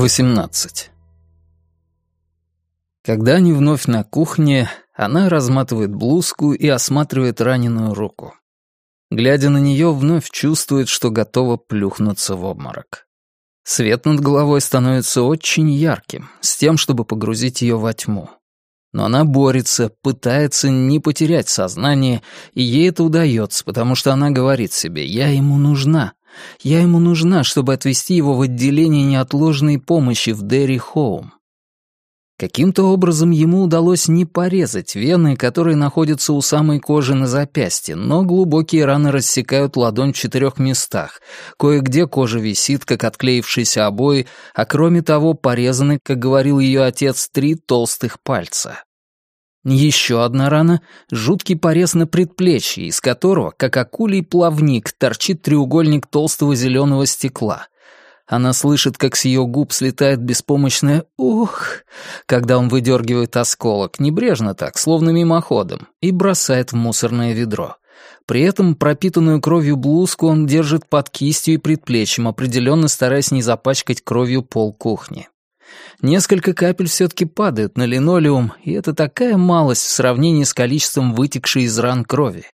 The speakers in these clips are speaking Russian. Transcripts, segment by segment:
18. Когда они вновь на кухне, она разматывает блузку и осматривает раненую руку. Глядя на нее, вновь чувствует, что готова плюхнуться в обморок. Свет над головой становится очень ярким, с тем, чтобы погрузить ее во тьму. Но она борется, пытается не потерять сознание, и ей это удается, потому что она говорит себе «я ему нужна». Я ему нужна, чтобы отвезти его в отделение неотложной помощи в Дерри Хоум. Каким-то образом ему удалось не порезать вены, которые находятся у самой кожи на запястье, но глубокие раны рассекают ладонь в четырех местах. Кое-где кожа висит, как отклеившиеся обои, а кроме того порезаны, как говорил ее отец, три толстых пальца. Еще одна рана — жуткий порез на предплечье, из которого, как акулий плавник, торчит треугольник толстого зеленого стекла. Она слышит, как с ее губ слетает беспомощное «ух», когда он выдергивает осколок, небрежно так, словно мимоходом, и бросает в мусорное ведро. При этом пропитанную кровью блузку он держит под кистью и предплечьем, определенно стараясь не запачкать кровью пол кухни. Несколько капель все-таки падают на линолеум, и это такая малость в сравнении с количеством вытекшей из ран крови.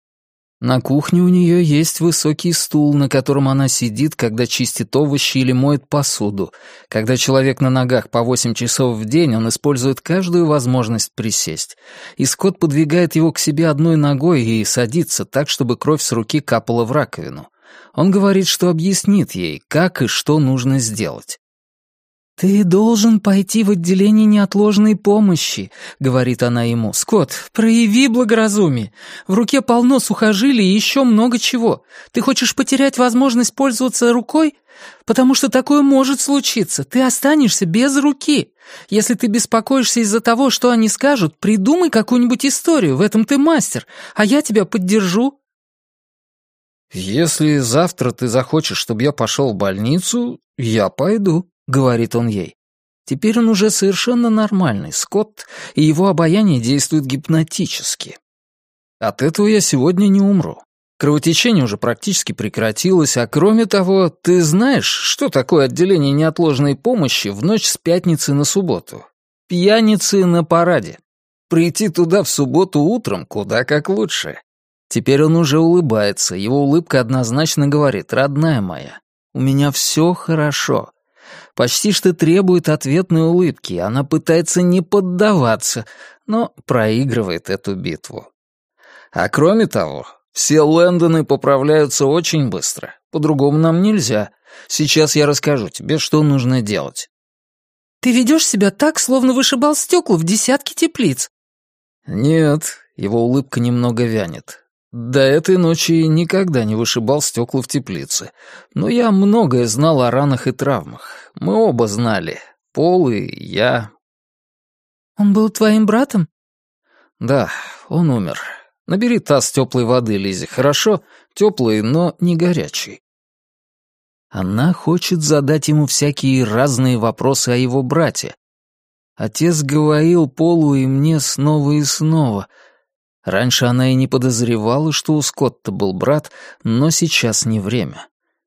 На кухне у нее есть высокий стул, на котором она сидит, когда чистит овощи или моет посуду. Когда человек на ногах по восемь часов в день, он использует каждую возможность присесть. И Скотт подвигает его к себе одной ногой и садится так, чтобы кровь с руки капала в раковину. Он говорит, что объяснит ей, как и что нужно сделать. «Ты должен пойти в отделение неотложной помощи», — говорит она ему. «Скотт, прояви благоразумие. В руке полно сухожилий и еще много чего. Ты хочешь потерять возможность пользоваться рукой? Потому что такое может случиться. Ты останешься без руки. Если ты беспокоишься из-за того, что они скажут, придумай какую-нибудь историю, в этом ты мастер, а я тебя поддержу». «Если завтра ты захочешь, чтобы я пошел в больницу, я пойду», — говорит он ей. Теперь он уже совершенно нормальный, Скотт, и его обаяние действует гипнотически. От этого я сегодня не умру. Кровотечение уже практически прекратилось, а кроме того, ты знаешь, что такое отделение неотложной помощи в ночь с пятницы на субботу? Пьяницы на параде. Прийти туда в субботу утром куда как лучше. Теперь он уже улыбается, его улыбка однозначно говорит, родная моя, у меня все хорошо почти что требует ответной улыбки, она пытается не поддаваться, но проигрывает эту битву. А кроме того, все Лэндоны поправляются очень быстро. По-другому нам нельзя. Сейчас я расскажу тебе, что нужно делать. Ты ведешь себя так, словно вышибал стекла в десятки теплиц. Нет, его улыбка немного вянет. До этой ночи никогда не вышибал стекла в теплице, но я многое знал о ранах и травмах. Мы оба знали. Пол и я. Он был твоим братом? Да, он умер. Набери таз теплой воды, Лизи, хорошо? Теплый, но не горячий. Она хочет задать ему всякие разные вопросы о его брате. Отец говорил Полу и мне снова и снова — Раньше она и не подозревала, что у Скотта был брат, но сейчас не время.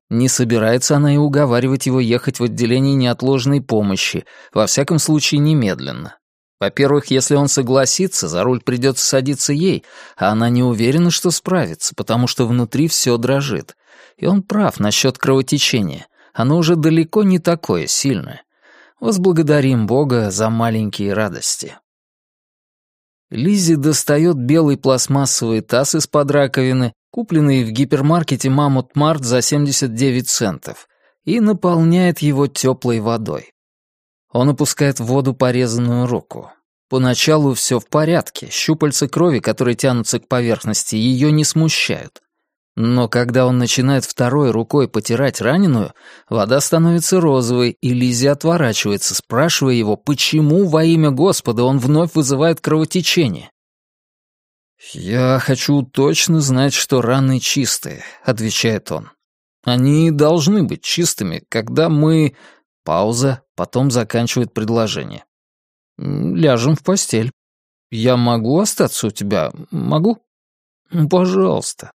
Не собирается она и уговаривать его ехать в отделение неотложной помощи, во всяком случае немедленно. Во-первых, если он согласится, за руль придется садиться ей, а она не уверена, что справится, потому что внутри все дрожит. И он прав насчет кровотечения. Оно уже далеко не такое сильное. Возблагодарим Бога за маленькие радости. Лизи достает белый пластмассовый таз из-под раковины, купленный в гипермаркете «Мамут Март» за 79 центов, и наполняет его теплой водой. Он опускает в воду порезанную руку. Поначалу все в порядке, щупальца крови, которые тянутся к поверхности, ее не смущают. Но когда он начинает второй рукой потирать раненую, вода становится розовой, и Лизи отворачивается, спрашивая его, почему во имя Господа он вновь вызывает кровотечение. «Я хочу точно знать, что раны чистые», — отвечает он. «Они должны быть чистыми, когда мы...» Пауза, потом заканчивает предложение. «Ляжем в постель. Я могу остаться у тебя? Могу?» «Пожалуйста».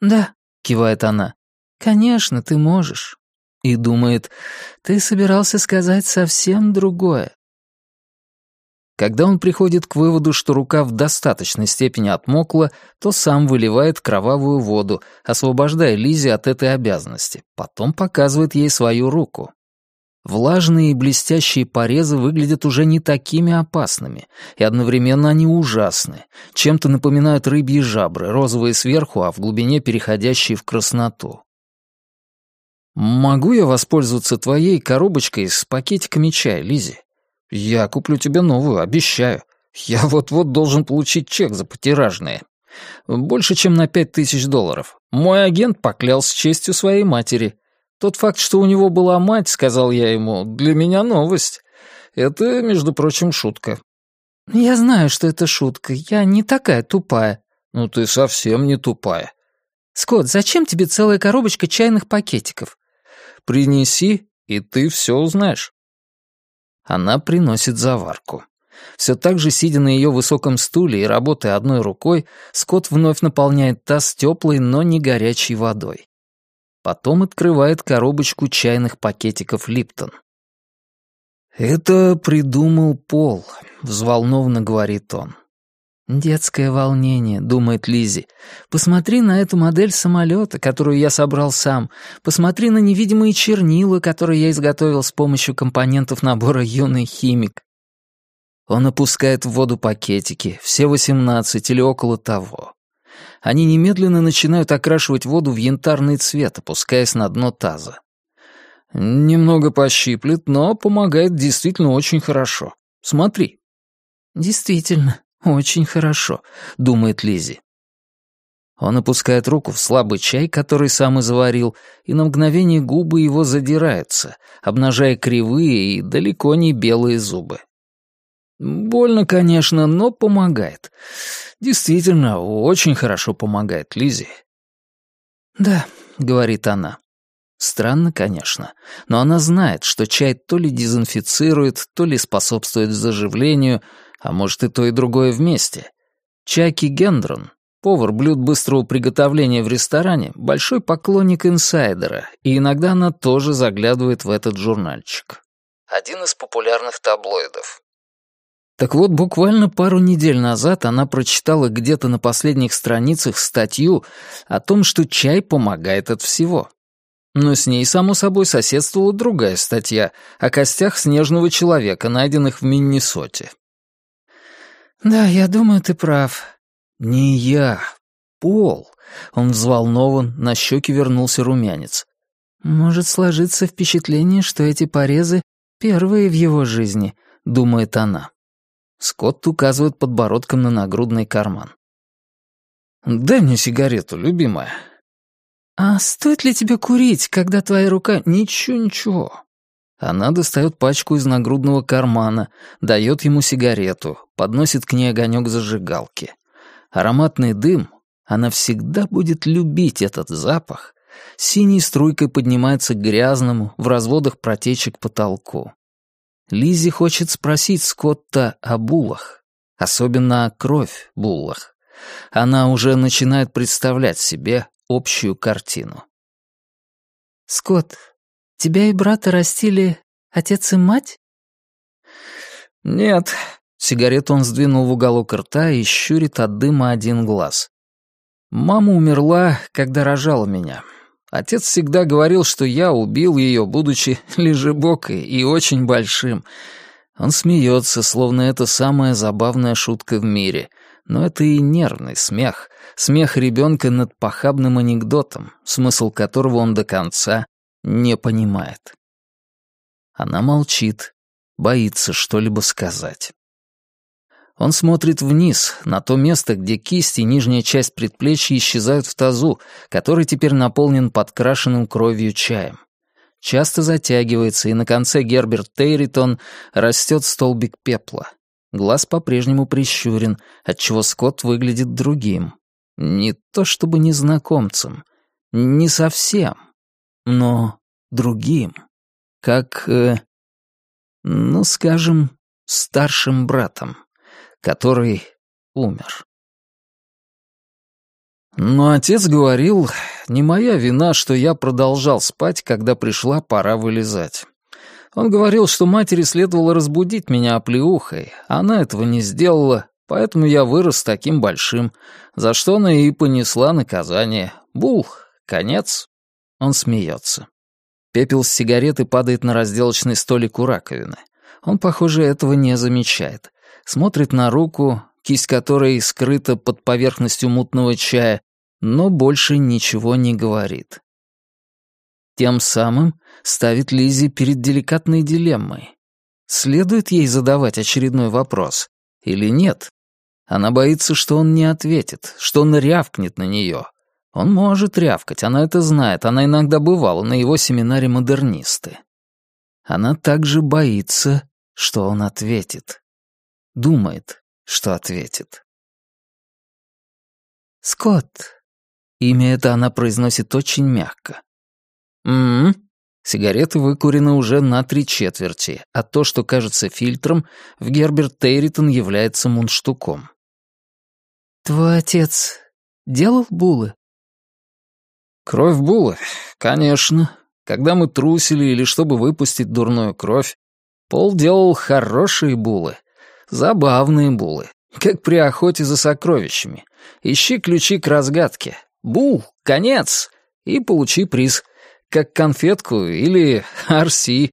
«Да», — кивает она. «Конечно, ты можешь». и думает, «Ты собирался сказать совсем другое». Когда он приходит к выводу, что рука в достаточной степени отмокла, то сам выливает кровавую воду, освобождая Лизе от этой обязанности. Потом показывает ей свою руку. Влажные и блестящие порезы выглядят уже не такими опасными, и одновременно они ужасны, чем-то напоминают рыбьи жабры, розовые сверху, а в глубине переходящие в красноту. «Могу я воспользоваться твоей коробочкой с пакетиками чая, Лизи? Я куплю тебе новую, обещаю. Я вот-вот должен получить чек за потиражные. Больше, чем на пять тысяч долларов. Мой агент поклялся честью своей матери». Тот факт, что у него была мать, сказал я ему, для меня новость. Это, между прочим, шутка. Я знаю, что это шутка. Я не такая тупая. Ну ты совсем не тупая. Скотт, зачем тебе целая коробочка чайных пакетиков? Принеси, и ты все узнаешь. Она приносит заварку. Все так же, сидя на ее высоком стуле и работая одной рукой, Скотт вновь наполняет таз теплой, но не горячей водой. Потом открывает коробочку чайных пакетиков «Липтон». «Это придумал Пол», — взволнованно говорит он. «Детское волнение», — думает Лизи. «Посмотри на эту модель самолета, которую я собрал сам. Посмотри на невидимые чернила, которые я изготовил с помощью компонентов набора «Юный химик». Он опускает в воду пакетики, все восемнадцать или около того. Они немедленно начинают окрашивать воду в янтарный цвет, опускаясь на дно таза. Немного пощиплет, но помогает действительно очень хорошо. Смотри. Действительно, очень хорошо, думает Лизи. Он опускает руку в слабый чай, который сам и заварил, и на мгновение губы его задираются, обнажая кривые и далеко не белые зубы. Больно, конечно, но помогает. Действительно, очень хорошо помогает Лизе. «Да», — говорит она. Странно, конечно, но она знает, что чай то ли дезинфицирует, то ли способствует заживлению, а может и то и другое вместе. Чаки Гендрон, повар блюд быстрого приготовления в ресторане, большой поклонник инсайдера, и иногда она тоже заглядывает в этот журнальчик. Один из популярных таблоидов. Так вот, буквально пару недель назад она прочитала где-то на последних страницах статью о том, что чай помогает от всего. Но с ней, само собой, соседствовала другая статья о костях снежного человека, найденных в Миннесоте. «Да, я думаю, ты прав». «Не я. Пол». Он взволнован, на щеки вернулся румянец. «Может сложиться впечатление, что эти порезы первые в его жизни», — думает она. Скотт указывает подбородком на нагрудный карман. «Дай мне сигарету, любимая». «А стоит ли тебе курить, когда твоя рука...» «Ничего, ничего». Она достает пачку из нагрудного кармана, дает ему сигарету, подносит к ней огонек зажигалки. Ароматный дым, она всегда будет любить этот запах, синей струйкой поднимается к грязному, в разводах протечек потолку. Лизи хочет спросить Скотта о буллах, особенно о кровь буллах. Она уже начинает представлять себе общую картину. «Скотт, тебя и брата растили отец и мать?» «Нет». Сигарету он сдвинул в уголок рта и щурит от дыма один глаз. «Мама умерла, когда рожала меня. Отец всегда говорил, что я убил ее, будучи лежебокой и очень большим. Он смеется, словно это самая забавная шутка в мире. Но это и нервный смех. Смех ребенка над похабным анекдотом, смысл которого он до конца не понимает. Она молчит, боится что-либо сказать. Он смотрит вниз, на то место, где кисть и нижняя часть предплечья исчезают в тазу, который теперь наполнен подкрашенным кровью чаем. Часто затягивается, и на конце Герберт Тейритон растет столбик пепла. Глаз по-прежнему прищурен, отчего Скотт выглядит другим. Не то чтобы незнакомцем, не совсем, но другим. Как, э, ну, скажем, старшим братом который умер. Но отец говорил, не моя вина, что я продолжал спать, когда пришла пора вылезать. Он говорил, что матери следовало разбудить меня оплеухой. Она этого не сделала, поэтому я вырос таким большим, за что она и понесла наказание. Бул, конец. Он смеется. Пепел с сигареты падает на разделочный столик у раковины. Он, похоже, этого не замечает. Смотрит на руку, кисть которой скрыта под поверхностью мутного чая, но больше ничего не говорит. Тем самым ставит Лизи перед деликатной дилеммой. Следует ей задавать очередной вопрос или нет? Она боится, что он не ответит, что он рявкнет на нее, он может рявкать, она это знает, она иногда бывала на его семинаре модернисты. Она также боится, что он ответит. Думает, что ответит. «Скотт». Имя это она произносит очень мягко. «М-м-м». Сигареты выкурены уже на три четверти, а то, что кажется фильтром, в Герберт Тейритон является мундштуком. «Твой отец делал булы?» Кровь Булы? Конечно. Когда мы трусили или чтобы выпустить дурную кровь, Пол делал хорошие булы. Забавные булы. Как при охоте за сокровищами. Ищи ключи к разгадке. Бул, конец. И получи приз. Как конфетку или RC.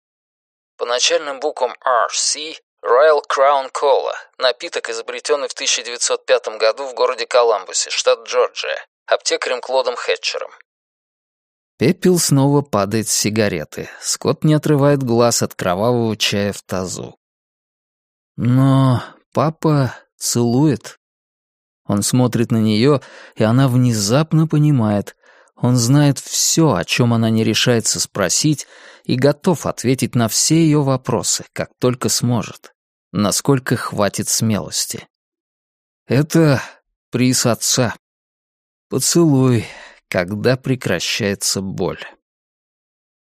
По начальным буквам RC Royal Crown Cola, напиток, изобретенный в 1905 году в городе Коламбусе, штат Джорджия, аптекарем Клодом Хетчером. Пепел снова падает с сигареты. Скотт не отрывает глаз от кровавого чая в тазу. Но папа целует. Он смотрит на нее, и она внезапно понимает. Он знает все, о чем она не решается спросить, и готов ответить на все ее вопросы, как только сможет, насколько хватит смелости. Это приз отца. Поцелуй, когда прекращается боль.